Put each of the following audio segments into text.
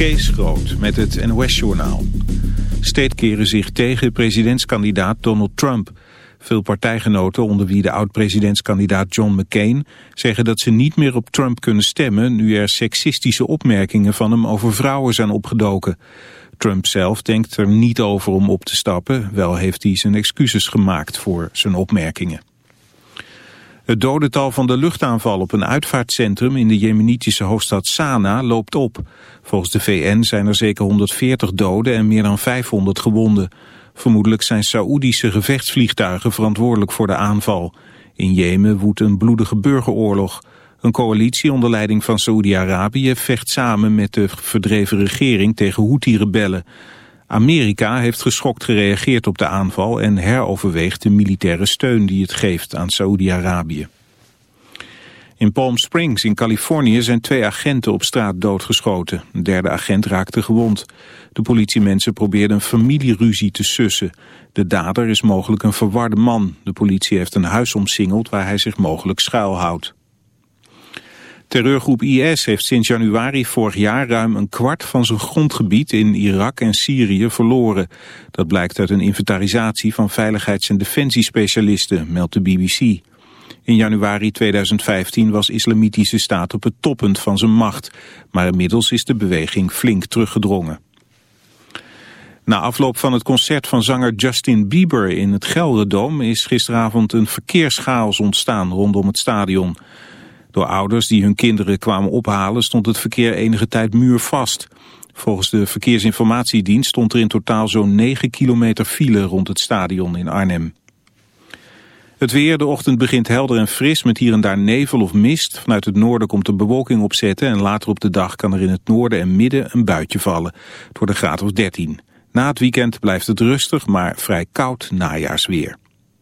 Kees Groot met het NOS-journaal. Steeds keren zich tegen presidentskandidaat Donald Trump. Veel partijgenoten, onder wie de oud-presidentskandidaat John McCain... zeggen dat ze niet meer op Trump kunnen stemmen... nu er seksistische opmerkingen van hem over vrouwen zijn opgedoken. Trump zelf denkt er niet over om op te stappen. Wel heeft hij zijn excuses gemaakt voor zijn opmerkingen. Het dodental van de luchtaanval op een uitvaartcentrum in de jemenitische hoofdstad Sanaa loopt op. Volgens de VN zijn er zeker 140 doden en meer dan 500 gewonden. Vermoedelijk zijn Saoedische gevechtsvliegtuigen verantwoordelijk voor de aanval. In Jemen woedt een bloedige burgeroorlog. Een coalitie onder leiding van Saoedi-Arabië vecht samen met de verdreven regering tegen Houthi-rebellen. Amerika heeft geschokt gereageerd op de aanval en heroverweegt de militaire steun die het geeft aan Saoedi-Arabië. In Palm Springs in Californië zijn twee agenten op straat doodgeschoten. Een derde agent raakte gewond. De politiemensen probeerden een familieruzie te sussen. De dader is mogelijk een verwarde man. De politie heeft een huis omsingeld waar hij zich mogelijk schuilhoudt. Terreurgroep IS heeft sinds januari vorig jaar ruim een kwart van zijn grondgebied in Irak en Syrië verloren. Dat blijkt uit een inventarisatie van veiligheids- en defensiespecialisten, meldt de BBC. In januari 2015 was Islamitische Staat op het toppunt van zijn macht, maar inmiddels is de beweging flink teruggedrongen. Na afloop van het concert van zanger Justin Bieber in het Gelderdoom is gisteravond een verkeerschaos ontstaan rondom het stadion. Door ouders die hun kinderen kwamen ophalen stond het verkeer enige tijd muurvast. Volgens de verkeersinformatiedienst stond er in totaal zo'n 9 kilometer file rond het stadion in Arnhem. Het weer, de ochtend begint helder en fris met hier en daar nevel of mist. Vanuit het noorden komt de bewolking opzetten en later op de dag kan er in het noorden en midden een buitje vallen. Wordt een graad of 13. Na het weekend blijft het rustig, maar vrij koud najaarsweer.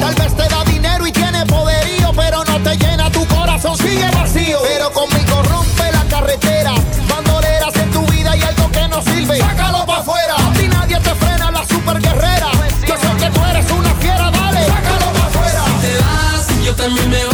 Tal vez te da dinero y tiene poderío, pero no te llena tu corazón, sigue vacío. Pero conmigo rompe la carretera, bandoleras en tu vida y algo que no sirve. Sácalo pa' afuera, si nadie te frena, la super guerrera. Yo sé que tú eres una fiera, dale, sácalo pa' afuera. Si te vas, yo también me.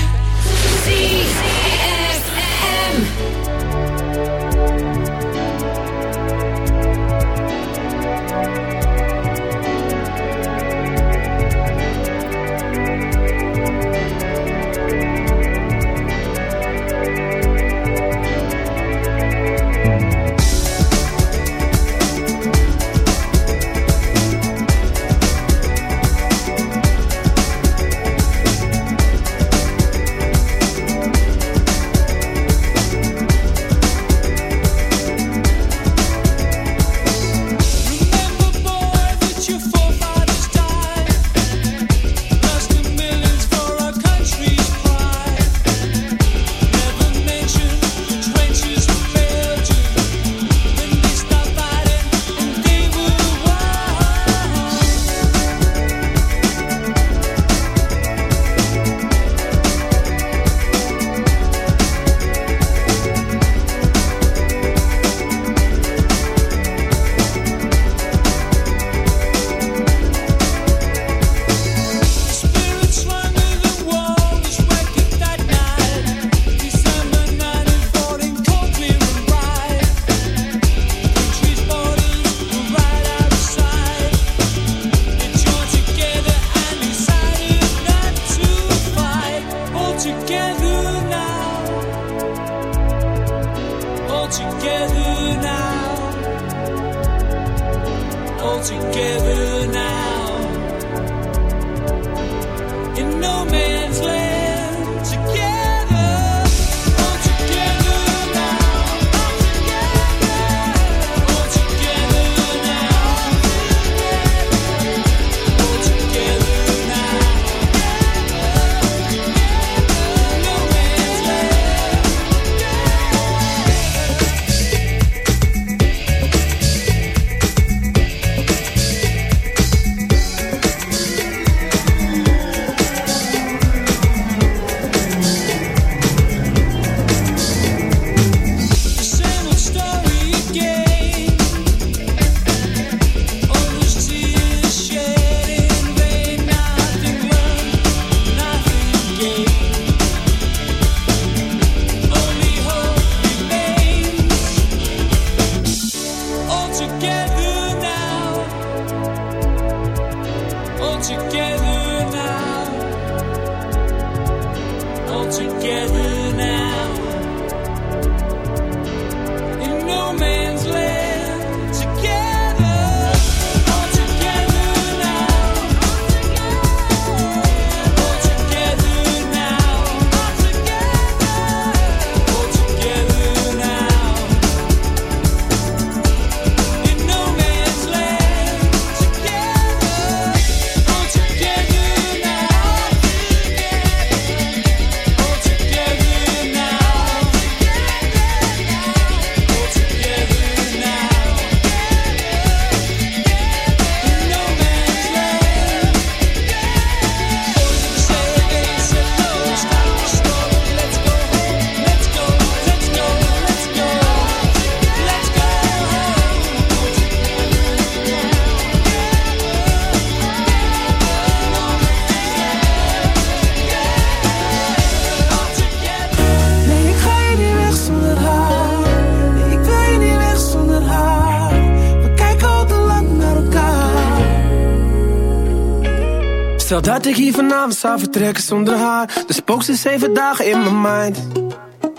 Ik hier vanavond zou vertrekken zonder haar. Dan spookt ze zeven dagen in mijn mind.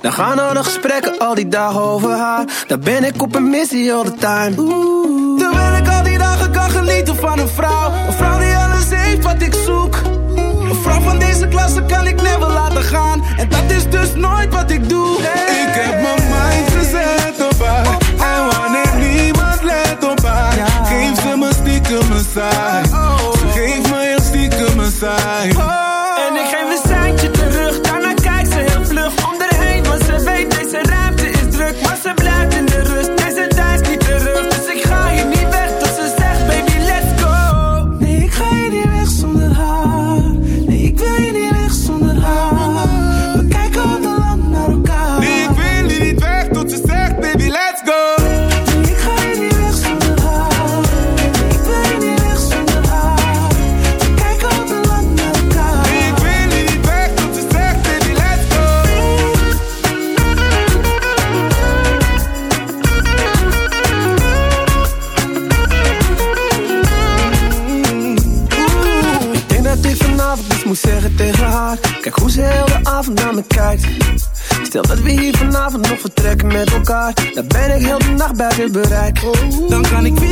Dan gaan al de gesprekken al die dagen over haar. Dan ben ik op een missie all the time. Terwijl ik al die dagen kan genieten van een vrouw. Een vrouw die alles heeft wat ik zoek. Een vrouw van deze klasse kan ik never laten gaan. En dat is dus nooit wat ik doe. Ik heb mijn mind gezet op haar. En wanneer niemand let op haar, geeft ze me stiekem een saai. Stiekem Stel dat we hier vanavond nog vertrekken met elkaar. Dan ben ik heel de nacht buiten bereik. Dan kan ik 24-7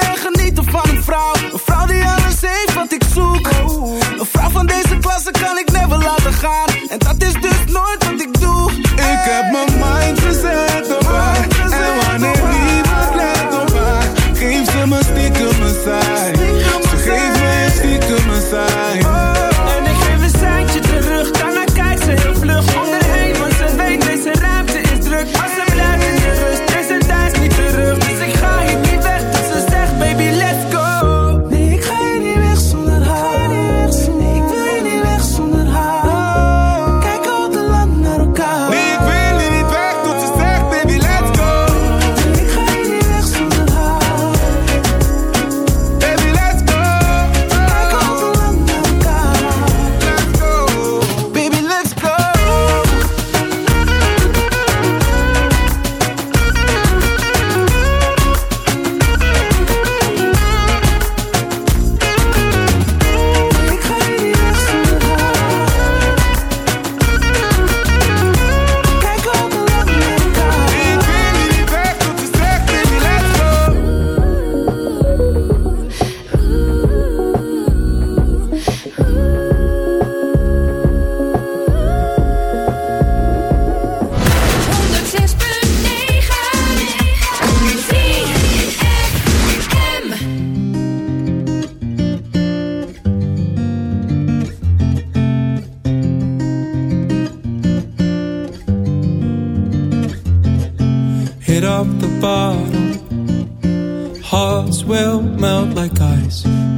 en genieten van een vrouw. Een vrouw die alles heeft wat ik zoek. Een vrouw van deze klasse kan ik never laten gaan. En dat is dus nooit wat ik doe. Ik heb mijn mind gezet op haar. En wanneer niemand let op haar, geeft ze me stiekem een saai. Ze geeft me stiekem een saai.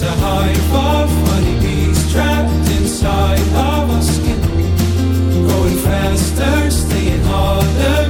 To a hive of honeybees trapped inside of our skin. Going faster, staying harder.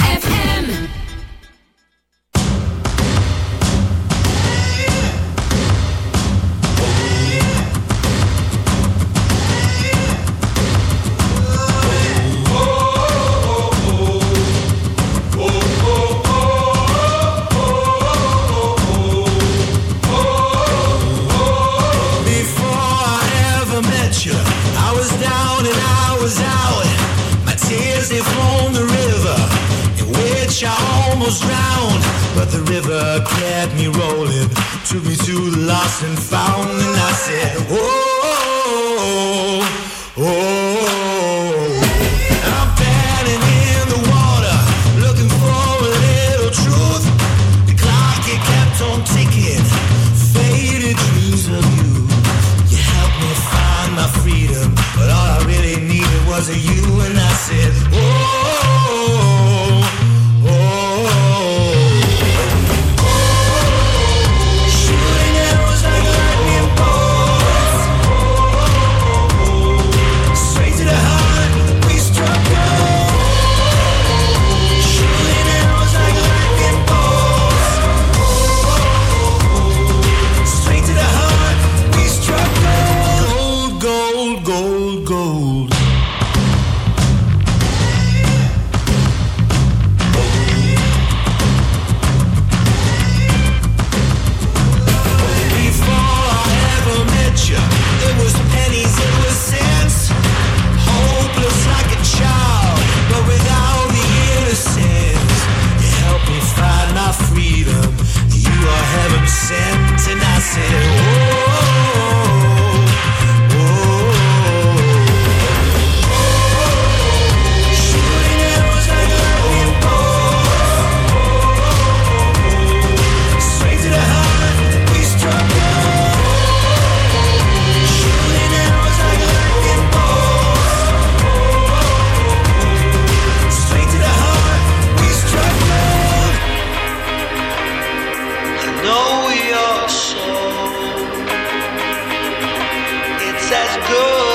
almost drowned, but the river kept me rolling. Took me to the lost and found, and I said, oh, oh, oh. I'm paddling in the water, looking for a little truth. The clock it kept on ticking, faded dreams of you. You helped me find my freedom, but all I really needed was a you. go.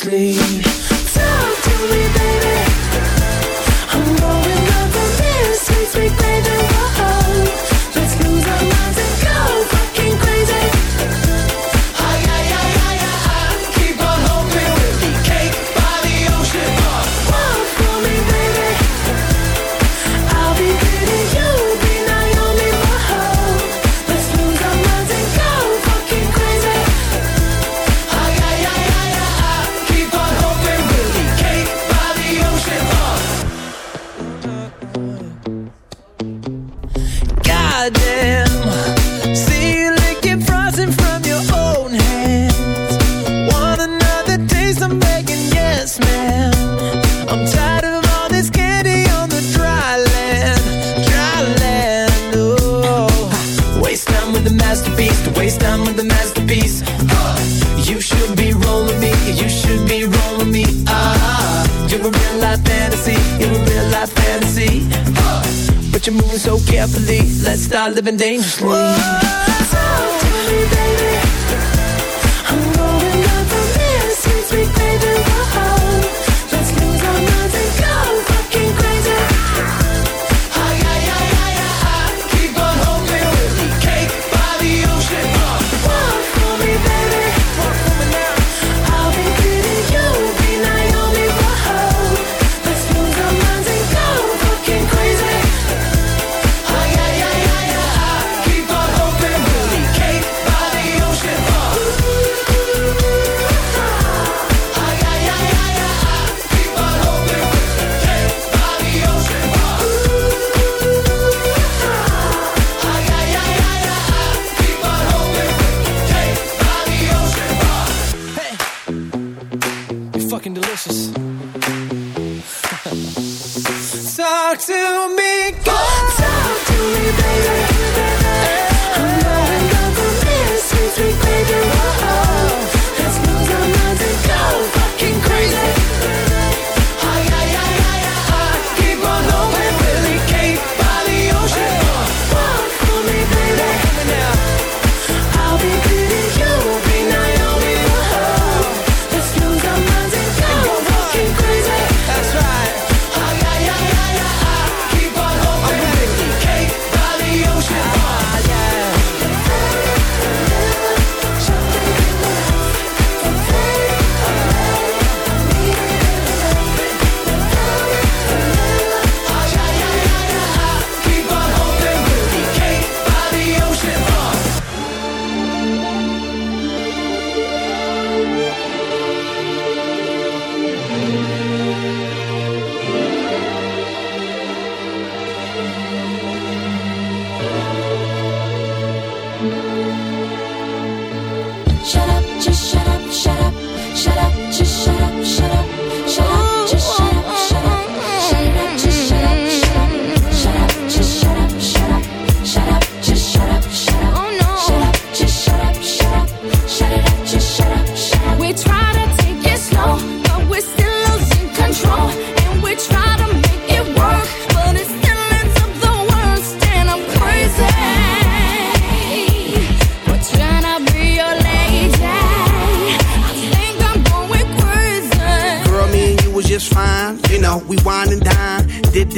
sleep. Fucking delicious. Talk to me, girl.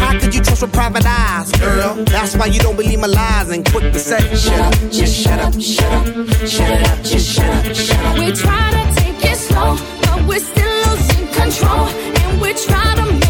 How could you trust with private eyes, girl? That's why you don't believe my lies and quick to say, shut up, just shut up, shut up, shut it up, just shut up, shut up. We try to take it slow, but we're still losing control. And we try to